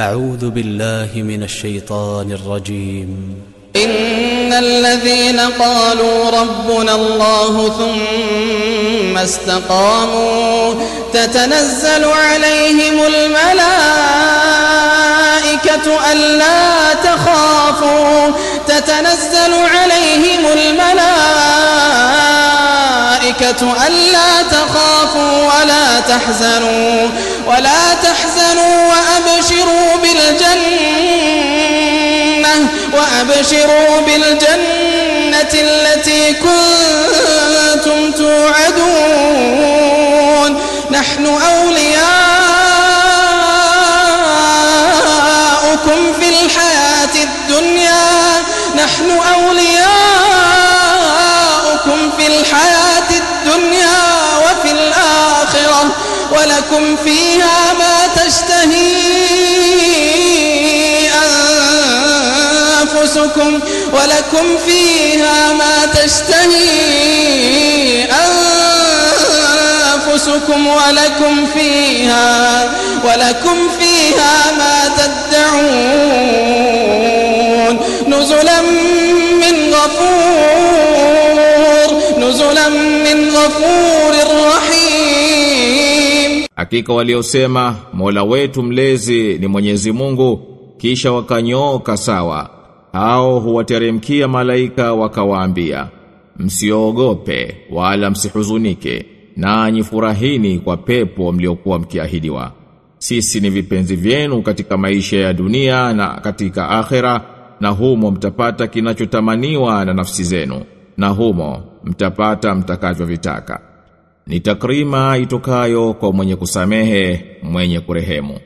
أعوذ بالله من الشيطان الرجيم. إن الذين قالوا ربنا الله ثم استقاموا تتنزل عليهم الملائكة ألا تخافوا تتنزل عليهم الملائكة ألا تخافوا ولا تحزنوا ولا تحزنوا وأبشروا بالجنة وأبشروا بالجنة التي كنتم توعدون نحن أولياؤكم في الحياة الدنيا نحن أولياؤكم ولكم فيها ما تشتهي أنفسكم ولكم فيها ما تشتهي أنفسكم ولكم فيها ولكم فيها ما تدعون نزلا من غفور نزلا من غفور Hakika waliosema Mola wetu mlezi ni Mwenyezi Mungu kisha wakanyooka sawa. Hao huwateremkia malaika wakawaambia msiogope wala msihuzunike nanyi furahini kwa pepo mliokuwa mkiahidiwa. Sisi ni vipenzi vyenu katika maisha ya dunia na katika akhera na humo mtapata kinachotamaniwa na nafsi zenu na humo mtapata mtakavyovitaka ni takrima itokayo kwa mwenye kusamehe mwenye kurehemu